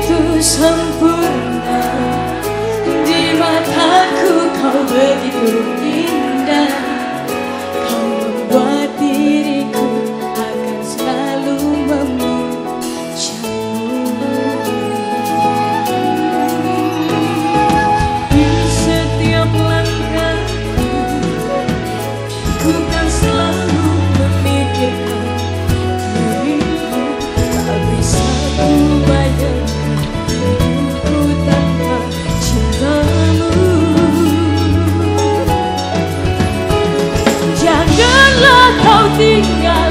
itu sempurna Tinggal